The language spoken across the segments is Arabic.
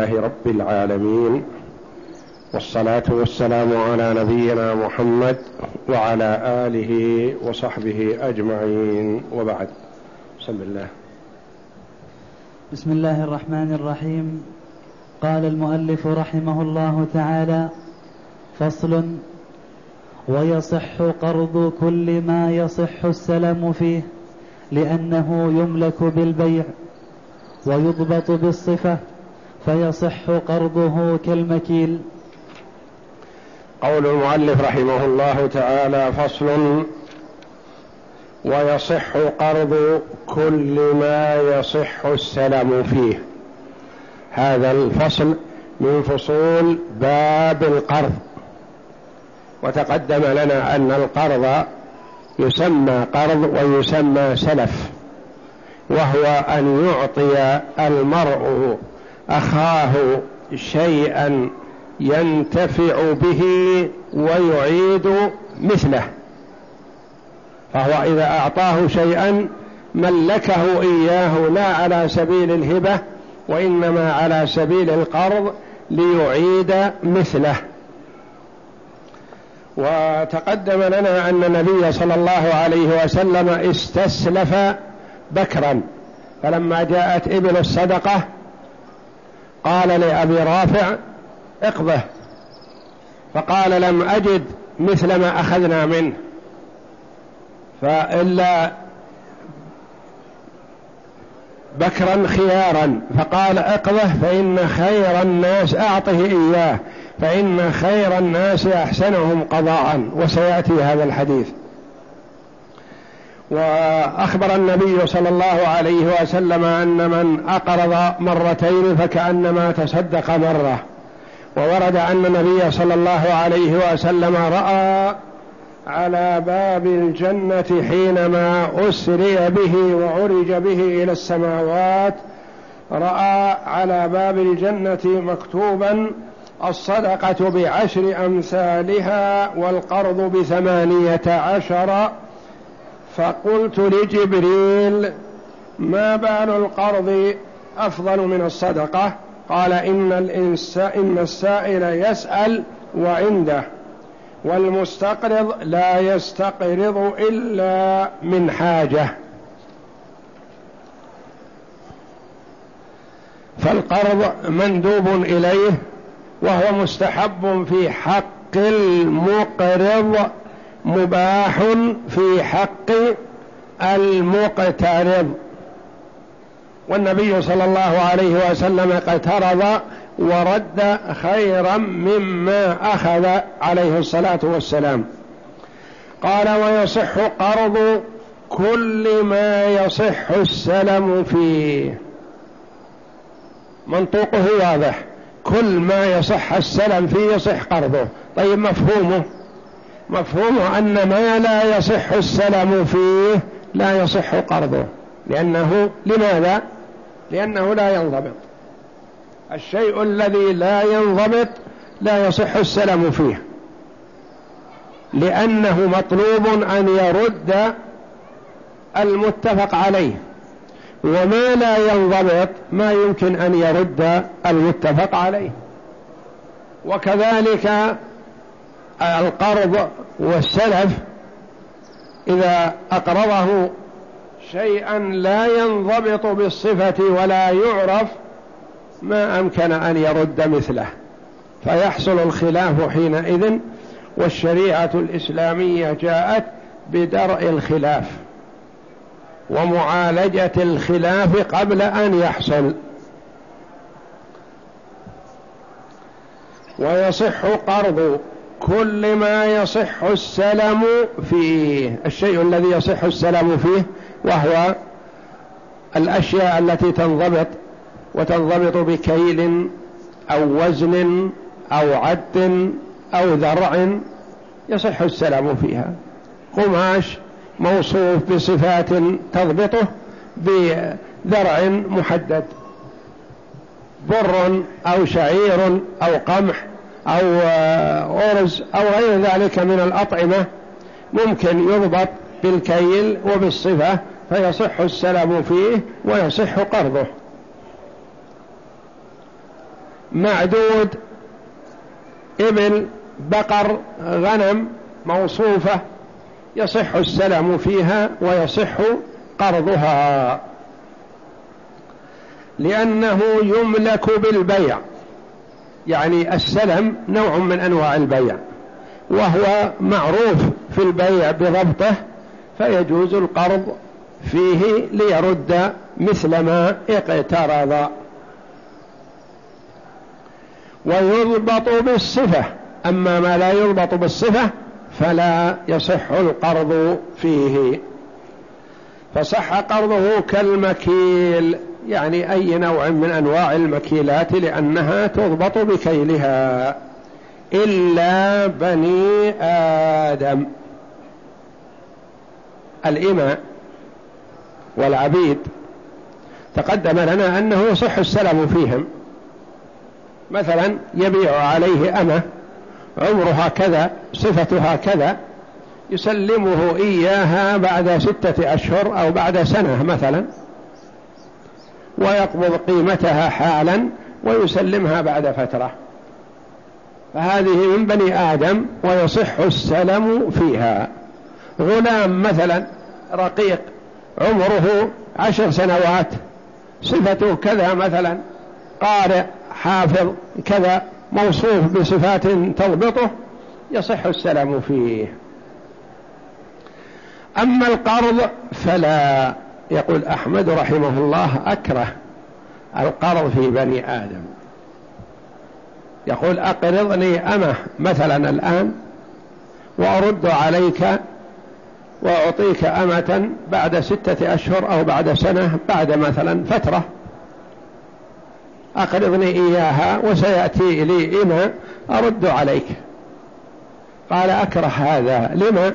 لله رب العالمين والصلاة والسلام على نبينا محمد وعلى آله وصحبه أجمعين. وبعد بسم الله. بسم الله الرحمن الرحيم. قال المؤلف رحمه الله تعالى فصل ويصح قرض كل ما يصح السلم فيه لأنه يملك بالبيع ويضبط بالصفة فيصح قرضه كالمكيل. قول المؤلف رحمه الله تعالى فصل ويصح قرض كل ما يصح السلم فيه. هذا الفصل من فصول باب القرض. وتقدم لنا أن القرض يسمى قرض ويسمى سلف وهو أن يعطي المرء أخاه شيئا ينتفع به ويعيد مثله. فهو إذا أعطاه شيئا ملكه إياه لا على سبيل الهبة وإنما على سبيل القرض ليعيد مثله. وتقدم لنا أن النبي صلى الله عليه وسلم استسلف بكرا. فلما جاءت إبل الصدقة قال لأبي رافع اقضه فقال لم أجد مثل ما أخذنا منه فإلا بكرا خيارا فقال اقضه فإن خير الناس أعطه إياه فإن خير الناس أحسنهم قضاء وسيأتي هذا الحديث. وأخبر النبي صلى الله عليه وسلم أن من أقرض مرتين فكأنما تصدق مرة. وورد أن النبي صلى الله عليه وسلم رأى على باب الجنة حينما أسري به وعرج به إلى السماوات رأى على باب الجنة مكتوبا الصدقة بعشر أمثالها والقرض بثمانية عشر فقلت لجبريل ما بال القرض أفضل من الصدقة؟ قال إن, الإنسان إن السائل يسأل وعنده والمستقرض لا يستقرض إلا من حاجة. فالقرض مندوب إليه وهو مستحب في حق المقرض مباح في حق المقترض والنبي صلى الله عليه وسلم اقترض ورد خيرا مما أخذ عليه الصلاة والسلام. قال ويصح قرض كل ما يصح السلم فيه. منطوقه واضح. كل ما يصح السلم فيه يصح قرضه. طيب مفهومه؟ مفهومه أن ما لا يصح السلم فيه لا يصح قرضه. لأنه لماذا؟ لأنه لا ينضبط. الشيء الذي لا ينضبط لا يصح السلم فيه. لأنه مطلوب أن يرد المتفق عليه. وما لا ينضبط ما يمكن أن يرد المتفق عليه. وكذلك القرض والسلف إذا أقرضه شيئا لا ينضبط بالصفة ولا يعرف ما أمكن أن يرد مثله فيحصل الخلاف حينئذ والشريعة الإسلامية جاءت بدرء الخلاف ومعالجة الخلاف قبل أن يحصل. ويصح قرض كل ما يصح السلم فيه الشيء الذي يصح السلم فيه وهو الأشياء التي تنضبط وتنضبط بكيل أو وزن أو عد أو ذرع يصح السلام فيها. قماش موصوف بصفات تضبطه بذرع محدد بر أو شعير أو قمح أو أرز أو غير ذلك من الأطعمة ممكن يضبط بالكيل وبالصفة فيصح السلام فيه ويصح قرضه. معدود إبل بقر غنم موصوفة يصح السلم فيها ويصح قرضها. لأنه يملك بالبيع. يعني السلم نوع من أنواع البيع وهو معروف في البيع بضبطه فيجوز القرض فيه ليرد مثل ما اقترض. ويضبط بالصفة أما ما لا يضبط بالصفة فلا يصح القرض فيه. فصح قرضه كالمكيل. يعني أي نوع من أنواع المكيلات لأنها تضبط بكيلها. إلا بني آدم. الإماء والعبيد. تقدم لنا أنه يصح السلم فيهم. مثلا يبيع عليه أمة عمرها كذا صفتها كذا يسلمه إياها بعد ستة أشهر أو بعد سنة مثلا. ويقبض قيمتها حالا ويسلمها بعد فترة. فهذه من بني آدم ويصح السلم فيها. غلام مثلا رقيق عمره عشر سنوات صفته كذا مثلا قارئ حافظ كذا موصوف بصفات تضبطه يصح السلام فيه. أما القرض فلا. يقول أحمد رحمه الله أكره القرض في بني آدم. يقول أقرضني أمه مثلا الآن وأرد عليك وأعطيك أمة بعد ستة أشهر أو بعد سنة بعد مثلا فترة. أقرضني إياها وسيأتي لي إما أرد عليك؟ قال أكره هذا. لما؟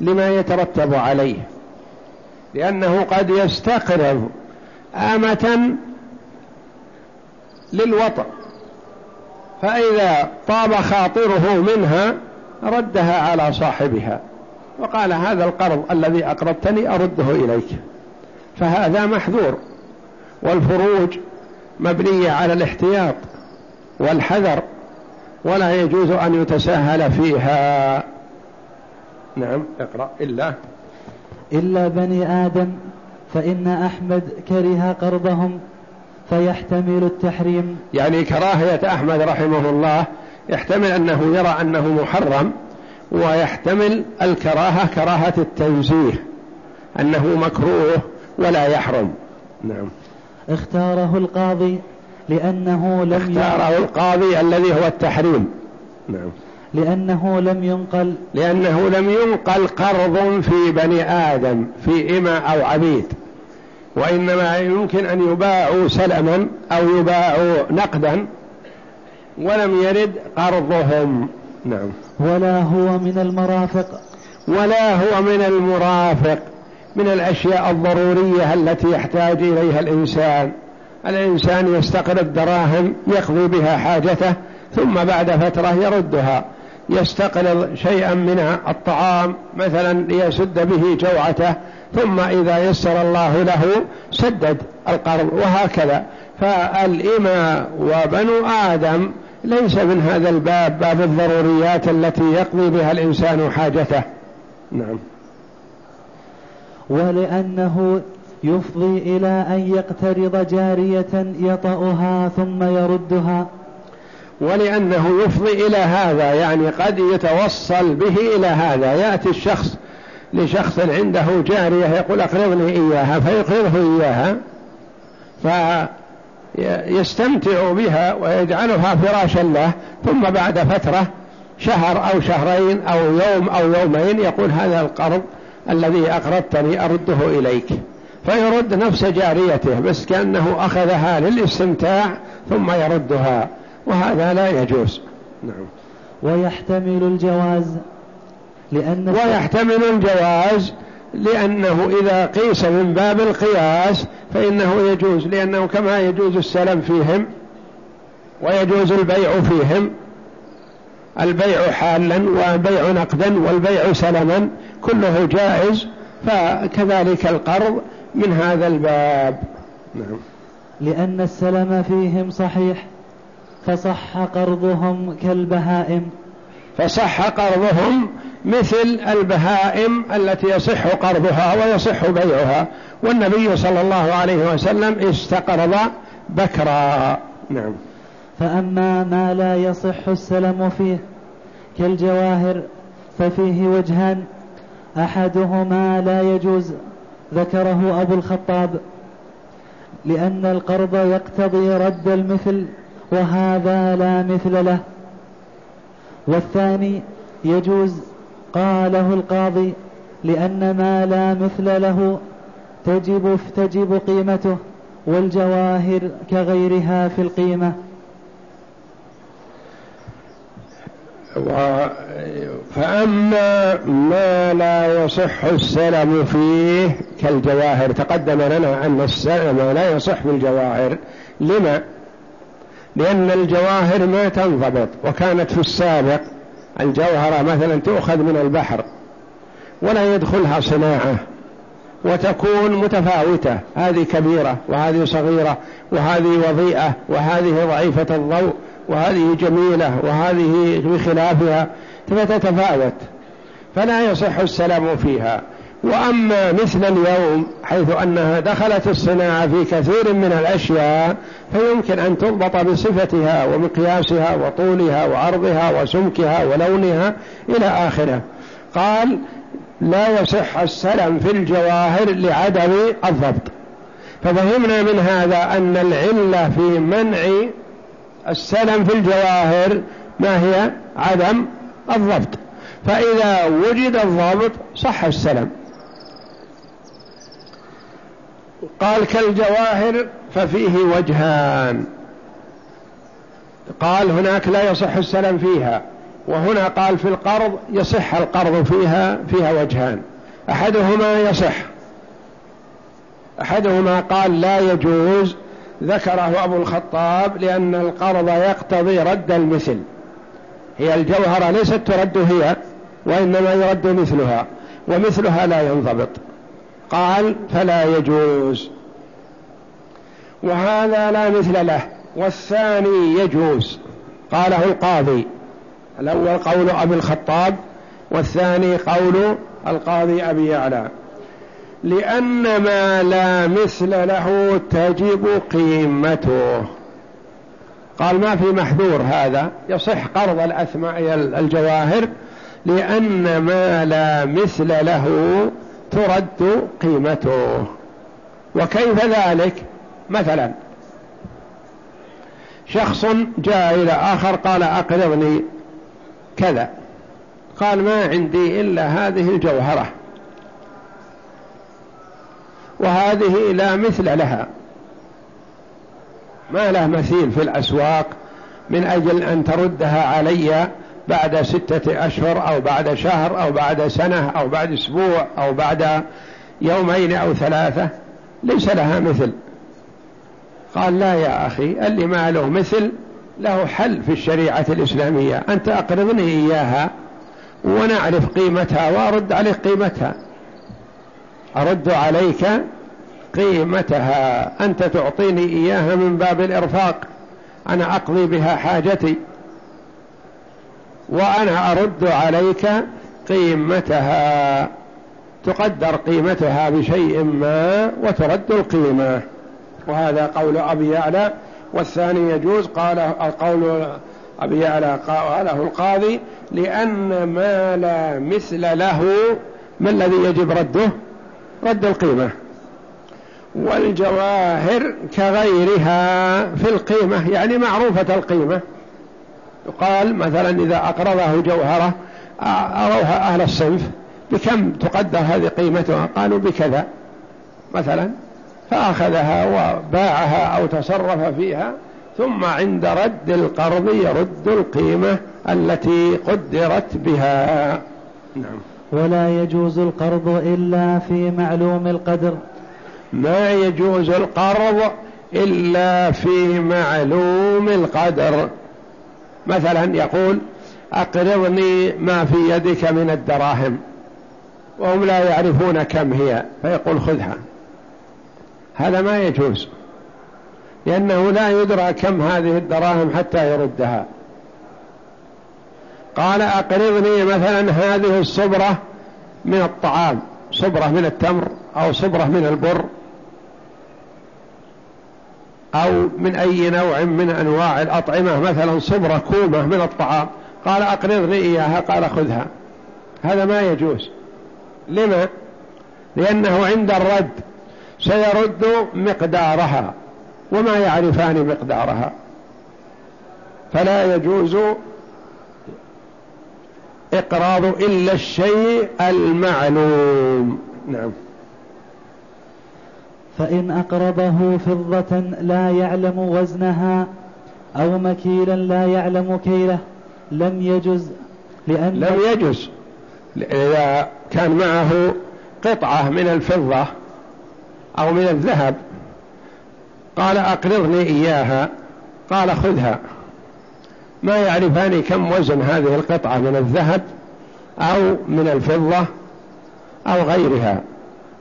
لما يترتب عليه. لأنه قد يستقرض آمة للوطن. فإذا طاب خاطره منها ردها على صاحبها. وقال هذا القرض الذي أقرضتني أرده إليك. فهذا محذور. والفروج مبنية على الاحتياط والحذر ولا يجوز أن يتساهل فيها. نعم اقرأ. إلا إلا بني آدم فإن أحمد كره قرضهم فيحتمل التحريم. يعني كراهية أحمد رحمه الله يحتمل أنه يرى أنه محرم ويحتمل الكراهة كراهة التنزيه أنه مكروه ولا يحرم. نعم. اختاره القاضي لأنه لم اختاره القاضي الذي هو التحريم. نعم. لأنه لم ينقل لأنه لم ينقل قرض في بني آدم في إما أو عبيد. وإنما يمكن أن يباعوا سلما أو يباعوا نقدا ولم يرد قرضهم. نعم. ولا هو من المرافق. ولا هو من المرافق من الأشياء الضرورية التي يحتاج إليها الإنسان. الإنسان يستقرض دراهم يقضي بها حاجته ثم بعد فترة يردها. يستقرض شيئا من الطعام مثلا ليسد به جوعته ثم إذا يسر الله له سدد القرض وهكذا. فالإماء وبنو آدم ليس من هذا الباب باب الضروريات التي يقضي بها الإنسان حاجته. نعم. ولأنه يفضي إلى أن يقترض جارية يطأها ثم يردها. ولأنه يفضي إلى هذا يعني قد يتوصل به إلى هذا. يأتي الشخص لشخص عنده جارية يقول أقرضني إياها فيقرضه إياها فيستمتع بها ويجعلها فراشا له. ثم بعد فترة شهر أو شهرين أو يوم أو يومين يقول هذا القرض الذي أقرضتني أرده إليك. فيرد نفس جاريته بس كأنه أخذها للاستمتاع ثم يردها. وهذا لا يجوز. نعم. ويحتمل الجواز لأن ويحتمل الجواز لأنه إذا قيس من باب القياس فإنه يجوز لأنه كما يجوز السلم فيهم ويجوز البيع فيهم. البيع حالا والبيع نقدا والبيع سلما كله جائز فكذلك القرض من هذا الباب. نعم. لأن السلم فيهم صحيح. فصح قرضهم كالبهائم. فصح قرضهم مثل البهائم التي يصح قرضها ويصح بيعها. والنبي صلى الله عليه وسلم استقرض بكرا. نعم. فأما ما لا يصح السلم فيه كالجواهر ففيه وجهان. أحدهما لا يجوز ذكره أبو الخطاب لأن القرض يقتضي رد المثل. وهذا لا مثل له. والثاني يجوز قاله القاضي لأن ما لا مثل له تجب تجب قيمته والجواهر كغيرها في القيمة. و... فأما ما لا يصح السلم فيه كالجواهر تقدم لنا أن السلم لا يصح بالجواهر. لما؟ لأن الجواهر ما تنضبط وكانت في السابق الجوهرة مثلا تؤخذ من البحر ولا يدخلها صناعة وتكون متفاوتة هذه كبيرة وهذه صغيرة وهذه وضيئة وهذه ضعيفة الضوء وهذه جميلة وهذه بخلافها فتتفاوت فلا يصح السلام فيها. وأما مثل اليوم حيث أنها دخلت الصناعة في كثير من الأشياء فيمكن أن تضبط بصفتها ومقياسها وطولها وعرضها وسمكها ولونها إلى آخره. قال لا يصح السلم في الجواهر لعدم الضبط ففهمنا من هذا أن العلة في منع السلم في الجواهر ما هي؟ عدم الضبط. فإذا وجد الضبط صح السلم. قال كالجواهر ففيه وجهان. قال هناك لا يصح السلم فيها وهنا قال في القرض يصح القرض فيها فيها وجهان. أحدهما يصح. أحدهما قال لا يجوز ذكره أبو الخطاب لأن القرض يقتضي رد المثل. هي الجوهرة ليست ترد هي وإنما يرد مثلها ومثلها لا ينضبط. قال فلا يجوز. وهذا لا مثل له والثاني يجوز قاله القاضي. الأول قول أبي الخطاب والثاني قول القاضي أبي يعلى. لأن ما لا مثل له تجب قيمته. قال ما في محذور هذا يصح قرض الأثماء الجواهر لأن ما لا مثل له ترد قيمته. وكيف ذلك؟ مثلا شخص جاء إلى آخر قال أقرضني كذا. قال ما عندي إلا هذه الجوهرة. وهذه لا مثل لها. ما له مثيل في الأسواق من أجل أن تردها علي بعد ستة أشهر أو بعد شهر أو بعد سنة أو بعد أسبوع أو بعد يومين أو ثلاثة ليس لها مثل. قال لا يا أخي اللي ما له مثل له حل في الشريعة الإسلامية أنت أقرضني إياها ونعرف قيمتها وأرد عليك قيمتها. أرد عليك قيمتها أنت تعطيني إياها من باب الإرفاق أنا أقضي بها حاجتي. وأنا أرد عليك قيمتها. تقدر قيمتها بشيء ما وترد القيمة. وهذا قول أبي يعلى والثاني يجوز قال قول أبي يعلى قاله القاضي لأن ما لا مثل له ما الذي يجب رده؟ رد القيمة. والجواهر كغيرها في القيمة يعني معروفة القيمة. يقال مثلا إذا أقرضه جوهرة أروها أهل الصنف بكم تقدر هذه قيمتها؟ قالوا بكذا. مثلا فأخذها وباعها أو تصرف فيها ثم عند رد القرض يرد القيمة التي قدرت بها. نعم. ولا يجوز القرض إلا في معلوم القدر. ما يجوز القرض إلا في معلوم القدر. مثلا يقول أقرضني ما في يدك من الدراهم وهم لا يعرفون كم هي. فيقول خذها. هذا ما يجوز لأنه لا يدرى كم هذه الدراهم حتى يردها. قال أقرضني مثلا هذه الصبرة من الطعام صبرة من التمر أو صبرة من البر أو من أي نوع من أنواع الأطعمة مثلا صبرة كومة من الطعام. قال أقرضني إياها قال خذها. هذا ما يجوز. لما؟ لأنه عند الرد سيرد مقدارها وما يعرفان مقدارها. فلا يجوز إقراض إلا الشيء المعلوم. نعم. فإن أقرضه فضة لا يعلم وزنها أو مكيلا لا يعلم كيله لم يجز لأن لم يجز. إذا كان معه قطعة من الفضة أو من الذهب قال أقرضني إياها قال خذها. ما يعرفان كم وزن هذه القطعة من الذهب أو من الفضة أو غيرها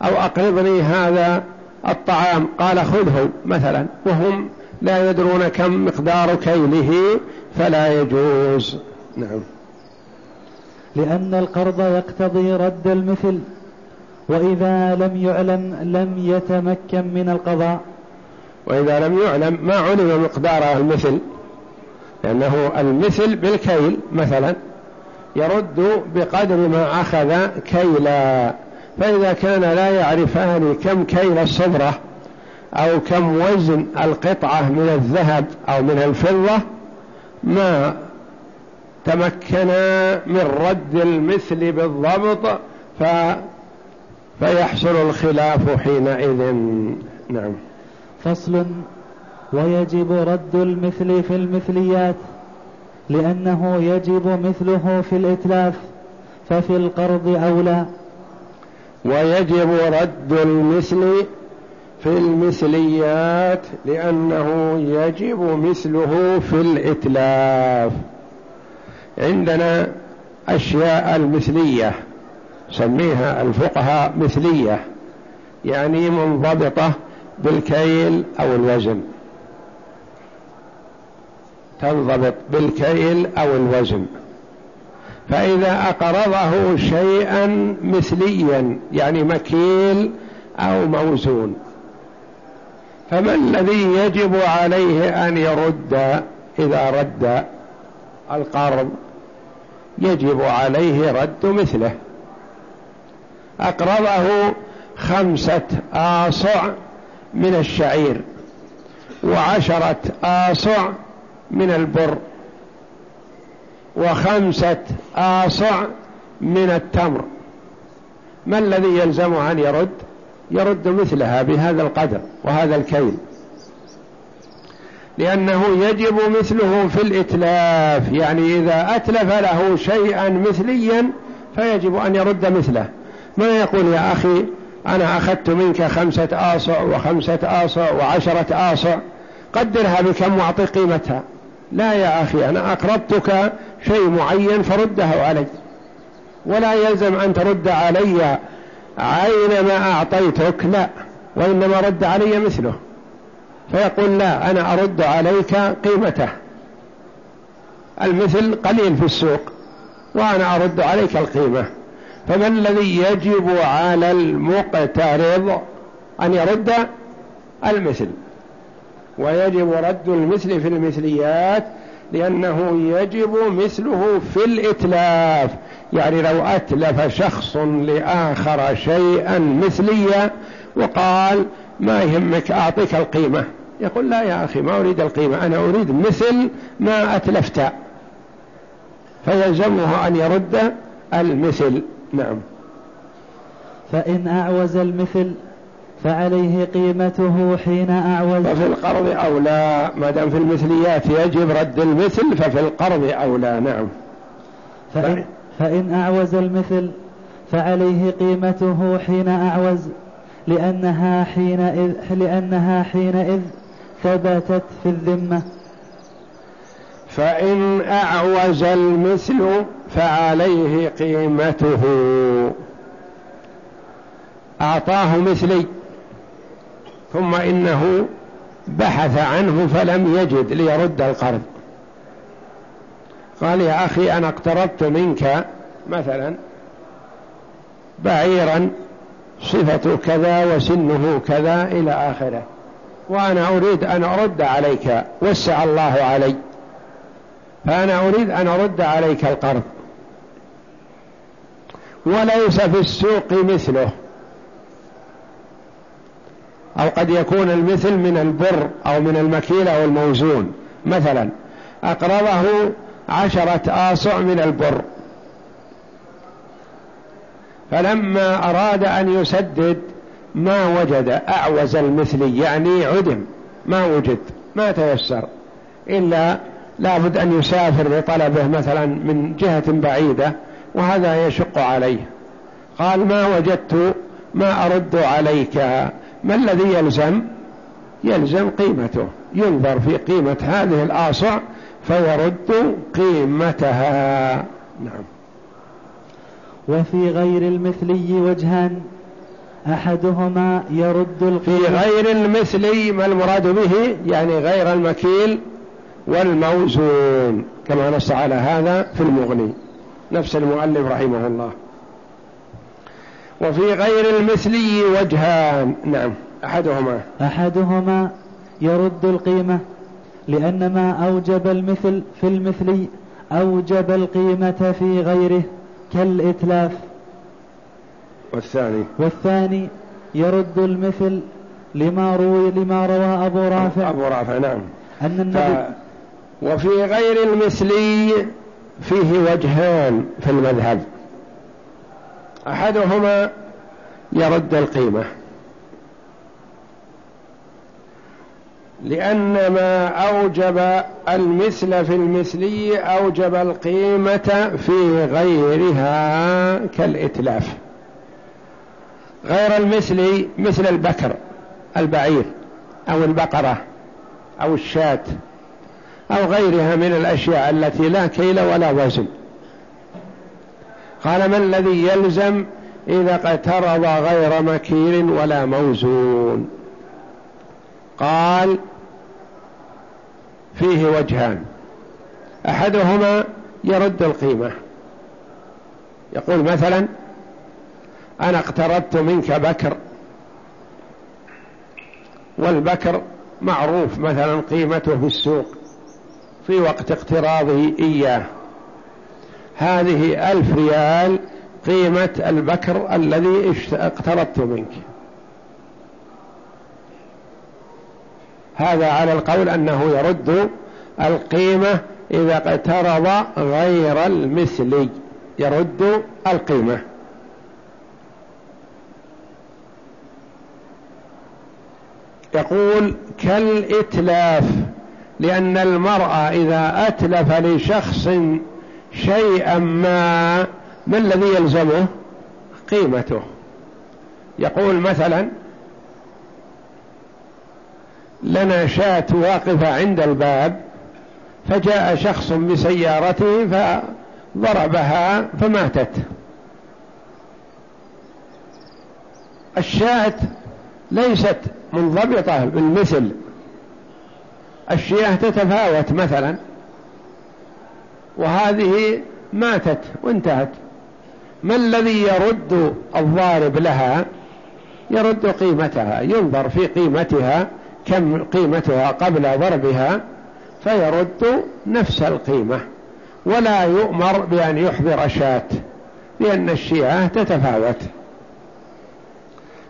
أو أقرضني هذا الطعام. قال خذه مثلا وهم لا يدرون كم مقدار كيله فلا يجوز. نعم. لأن القرض يقتضي رد المثل وإذا لم يعلم لم يتمكن من القضاء. وإذا لم يعلم ما علم مقدار المثل لأنه المثل بالكيل مثلا يرد بقدر ما أخذ كيلا. فإذا كان لا يعرفان كم كيل الصبرة أو كم وزن القطعة من الذهب أو من الفضة ما تمكنا من رد المثل بالضبط ف فيحصل الخلاف حينئذ. نعم. فصل. ويجب رد المثل في المثليات لأنه يجب مثله في الإتلاف ففي القرض أولى. ويجب رد المثل في المثليات لأنه يجب مثله في الإتلاف. عندنا أشياء المثلية سميها الفقهاء مثلية يعني منضبطة بالكيل أو الوزن. تنضبط بالكيل أو الوزن. فإذا أقرضه شيئا مثليا يعني مكيل أو موزون. فما الذي يجب عليه أن يرد إذا رد القرض؟ يجب عليه رد مثله. أقرضه خمسة آصع من الشعير وعشرة آصع من البر. وخمسة آصع من التمر. ما الذي يلزم أن يرد؟ يرد مثلها بهذا القدر وهذا الكيل. لأنه يجب مثله في الإتلاف يعني إذا أتلف له شيئا مثليا فيجب أن يرد مثله. ما يقول يا أخي أنا أخذت منك خمسة آصع وخمسة آصع وعشرة آصع قدرها بكم واعطي قيمتها. لا يا أخي أنا أقرضتك شيء معين فرده علي. ولا يلزم أن ترد علي عين ما أعطيتك لا وإنما رد علي مثله. فيقول لا أنا أرد عليك قيمته. المثل قليل في السوق وأنا أرد عليك القيمة. فما الذي يجب على المقترض أن يرد؟ المثل. ويجب رد المثل في المثليات لأنه يجب مثله في الإتلاف. يعني لو أتلف شخص لآخر شيئا مثليا وقال ما يهمك أعطيك القيمة. يقول لا يا أخي ما أريد القيمة أنا أريد مثل ما أتلفت. فيلزمه أن يرد المثل. نعم. فإن أعوز المثل فعليه قيمته حين أعوز ففي القرض أولى. ما دام في المثليات يجب رد المثل ففي القرض أولى. نعم. فإن, فإن أعوز المثل فعليه قيمته حين أعوز لأنها حينئذ, لأنها حينئذ ثبتت في الذمة. فإن أعوز المثل فعليه قيمته. أعطاه مثلي. ثم إنه بحث عنه فلم يجد ليرد القرض. قال يا أخي أنا اقترضت منك مثلا بعيرا صفة كذا وسنه كذا إلى آخره وأنا أريد أن أرد عليك وسع الله علي فأنا أريد أن أرد عليك القرض. وليس في السوق مثله. أو قد يكون المثل من البر أو من المكيل أو الموزون. مثلا أقرضه عشرة آصع من البر. فلما أراد أن يسدد ما وجد أعوز المثلي يعني عدم ما وجد ما تيسر. إلا لابد أن يسافر لطلبه مثلا من جهة بعيدة وهذا يشق عليه. قال ما وجدت ما أرد عليك. ما الذي يلزم؟ يلزم قيمته. ينظر في قيمة هذه الآصع فيرد قيمتها. نعم. وفي غير المثلي وجهان أحدهما يرد القيمة. في غير المثلي ما المراد به؟ يعني غير المكيل والموزون كما نص على هذا في المغني نفس المؤلف رحمه الله. وفي غير المثلي وجهان. نعم. أحدهما. أحدهما يرد القيمة لأن ما أوجب المثل في المثلي أوجب القيمة في غيره كالإتلاف. والثاني. والثاني يرد المثل لما روي لما روى أبو رافع. أبو رافع نعم. أن النبي. وفي غير المثلي فيه وجهان في المذهب. أحدهما يرد القيمة. لأن ما أوجب المثل في المثلي أوجب القيمة في غيرها كالإتلاف. غير المثلي مثل البكر البعير أو البقرة أو الشاة أو غيرها من الأشياء التي لا كيل ولا وزن. قال ما الذي يلزم إذا اقترض غير مكيل ولا موزون؟ قال فيه وجهان. أحدهما يرد القيمة. يقول مثلا أنا اقترضت منك بكر والبكر معروف مثلا قيمته في السوق في وقت اقتراضه إياه. هذه ألف ريال قيمة البكر الذي اقترضت منك. هذا على القول أنه يرد القيمة إذا اقترض غير المثلي يرد القيمة. يقول كالإتلاف لأن المرأة إذا أتلف لشخص شيئا ما ما الذي يلزمه قيمته؟ يقول مثلا لنا شاة واقفة عند الباب فجاء شخص بسيارته فضربها فماتت. الشاة ليست منضبطة بالمثل. الشياة تتفاوت مثلا. وهذه ماتت وانتهت. ما الذي يرد الضارب لها؟ يرد قيمتها ينظر في قيمتها كم قيمتها قبل ضربها فيرد نفس القيمة. ولا يؤمر بأن يحضر شاة لأن الشيعة تتفاوت.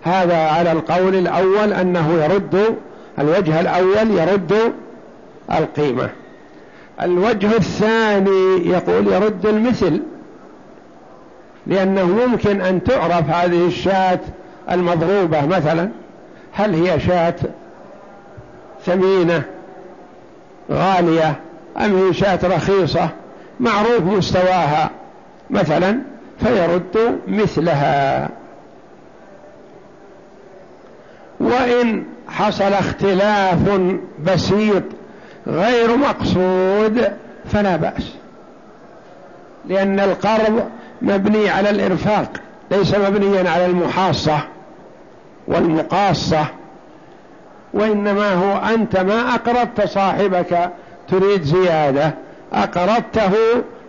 هذا على القول الأول أنه يرد الوجه الأول يرد القيمة. الوجه الثاني يقول يرد المثل لأنه ممكن أن تعرف هذه الشاة المضروبة مثلا هل هي شاة ثمينة غالية أم هي شاة رخيصة؟ معروف مستواها مثلا فيرد مثلها. وإن حصل اختلاف بسيط غير مقصود فلا بأس. لأن القرض مبني على الإرفاق ليس مبنيا على المحاصة والمقاصة وإنما هو أنت ما أقرضت صاحبك تريد زيادة أقرضته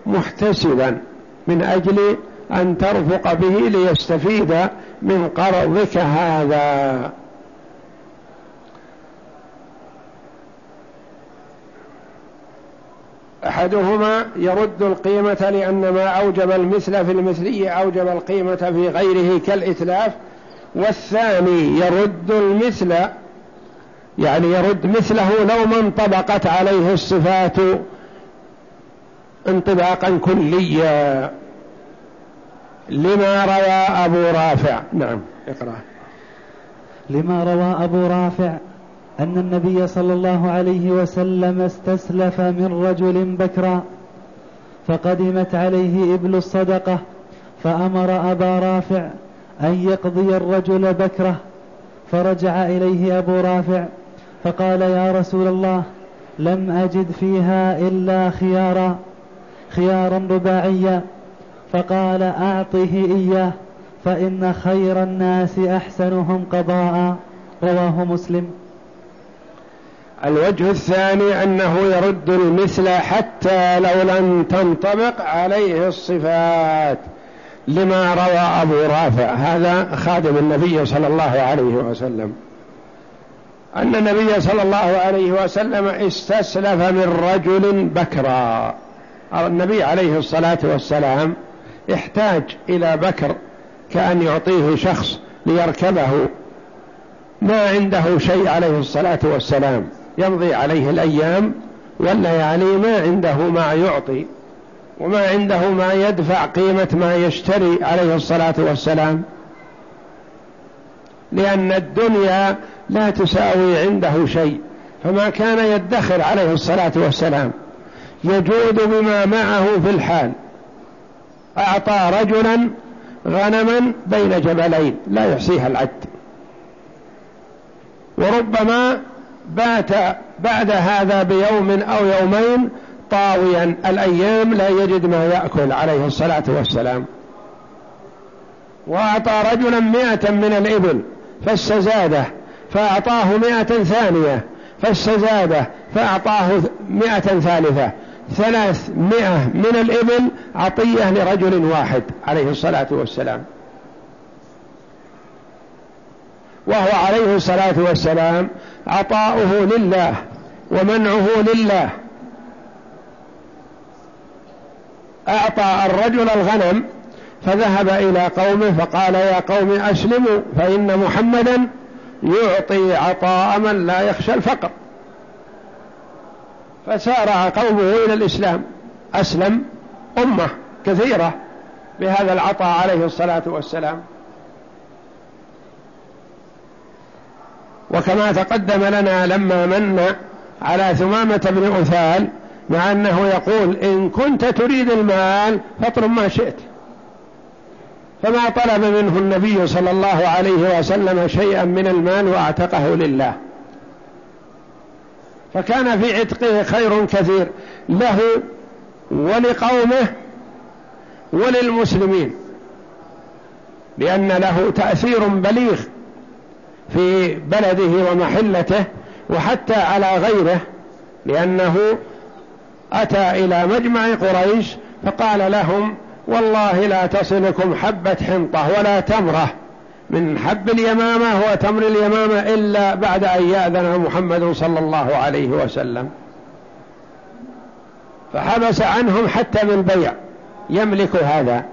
محتسبا من أجل أن ترفق به ليستفيد من قرضك هذا. أحدهما يرد القيمة لأن ما أوجب المثل في المثلية أوجب القيمة في غيره كالإتلاف والثاني يرد المثل يعني يرد مثله لو ما انطبقت عليه الصفات انطباقا كليا. لما روى أبو رافع؟ نعم اقرأ. لما روى أبو رافع أن النبي صلى الله عليه وسلم استسلف من رجل بكرا فقدمت عليه إبل الصدقة فأمر أبا رافع أن يقضي الرجل بكره فرجع إليه أبو رافع فقال يا رسول الله لم أجد فيها إلا خيارا خيارا رباعيا. فقال أعطه إياه فإن خير الناس أحسنهم قضاء. رواه مسلم. الوجه الثاني أنه يرد المثل حتى لو لم تنطبق عليه الصفات لما روى أبو رافع هذا خادم النبي صلى الله عليه وسلم. أن النبي صلى الله عليه وسلم استسلف من رجل بكرا. النبي عليه الصلاة والسلام احتاج إلى بكر كأن يعطيه شخص ليركبه. ما عنده شيء عليه الصلاة والسلام. يمضي عليه الأيام والليالي ما عنده ما يعطي وما عنده ما يدفع قيمة ما يشتري عليه الصلاة والسلام. لأن الدنيا لا تساوي عنده شيء فما كان يدخر عليه الصلاة والسلام. يجود بما معه في الحال. أعطى رجلا غنما بين جبلين لا يحصيها العد. وربما بات بعد هذا بيوم أو يومين طاويا. الأيام لا يجد ما يأكل عليه الصلاة والسلام. وأعطى رجلا مئة من الإبل فاستزاده فأعطاه مئة ثانية فاستزاده فأعطاه مئة ثالثة. ثلاثمائة من الإبل عطية لرجل واحد عليه الصلاة والسلام. وهو عليه الصلاة والسلام عطاؤه لله ومنعه لله. أعطى الرجل الغنم فذهب إلى قومه فقال يا قوم أسلموا فإن محمدا يعطي عطاء من لا يخشى الفقر. فسارع قومه إلى الإسلام. أسلم أمة كثيرة بهذا العطاء عليه الصلاة والسلام. وكما تقدم لنا لما من على ثمامة بن أثال مع أنه يقول إن كنت تريد المال فاطلب ما شئت. فما طلب منه النبي صلى الله عليه وسلم شيئا من المال وأعتقه لله. فكان في عتقه خير كثير له ولقومه وللمسلمين لأن له تأثير بليغ في بلده ومحلته وحتى على غيره لأنه أتى إلى مجمع قريش فقال لهم والله لا تصلكم حبة حنطة ولا تمرة من حب اليمامة وتمر اليمامة إلا بعد أن يأذن محمد صلى الله عليه وسلم. فحبس عنهم حتى بالبيع يملك هذا.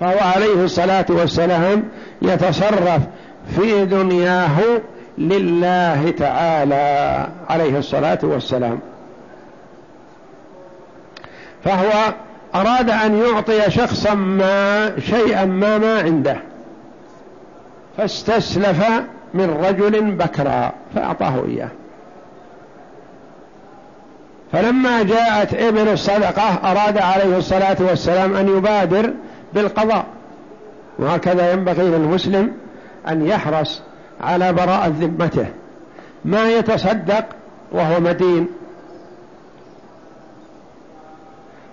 فهو عليه الصلاة والسلام يتصرف في دنياه لله تعالى عليه الصلاة والسلام. فهو أراد أن يعطي شخصا ما شيئا ما ما عنده فاستسلف من رجل بكرا فأعطاه إياه. فلما جاءت ابن الصدقة أراد عليه الصلاة والسلام أن يبادر بالقضاء وهكذا ينبغي للمسلم أن يحرص على براءة ذمته. ما يتصدق وهو مدين.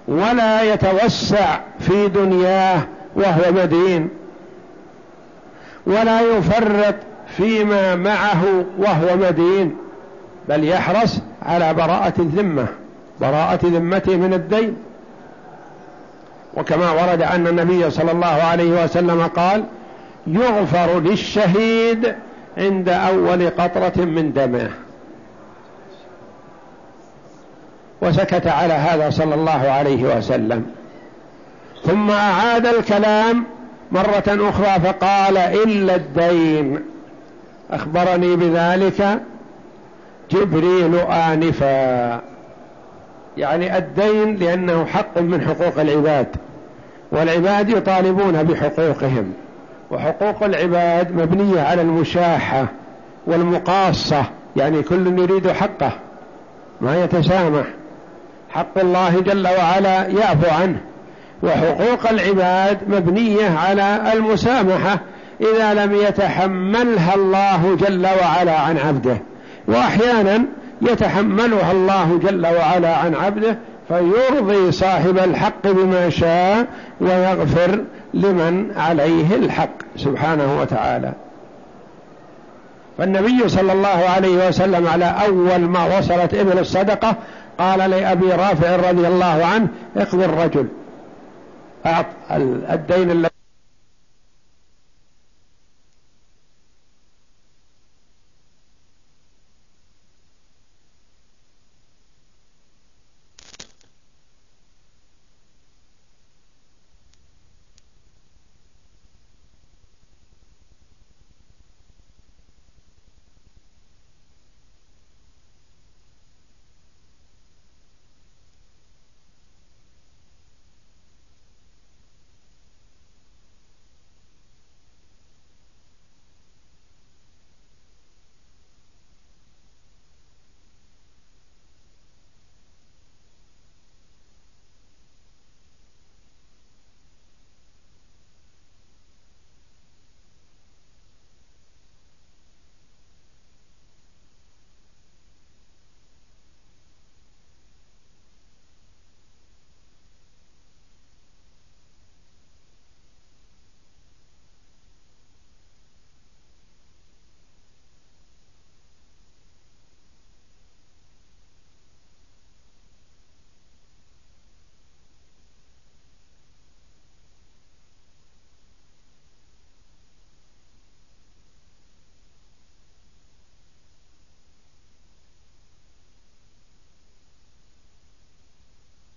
ولا يتوسع في دنياه وهو مدين. ولا يفرط فيما معه وهو مدين. بل يحرص على براءة الذمة براءة ذمته من الدين. وكما ورد أن النبي صلى الله عليه وسلم قال يغفر للشهيد عند أول قطرة من دمه. وسكت على هذا صلى الله عليه وسلم. ثم أعاد الكلام مرة أخرى فقال إلا الدين. أخبرني بذلك جبريل آنفا. يعني الدين لأنه حق من حقوق العباد والعباد يطالبون بحقوقهم. وحقوق العباد مبنية على المشاحة والمقاصة يعني كل يريد حقه ما يتسامح. حق الله جل وعلا يعفو عنه. وحقوق العباد مبنية على المسامحة إذا لم يتحملها الله جل وعلا عن عبده. وأحيانا يتحملها الله جل وعلا عن عبده فيرضي صاحب الحق بما شاء ويغفر لمن عليه الحق سبحانه وتعالى. فالنبي صلى الله عليه وسلم على أول ما وصلت ابن الصدقة قال لأبي رافع رضي الله عنه اقضي الرجل. أعط الدين الذي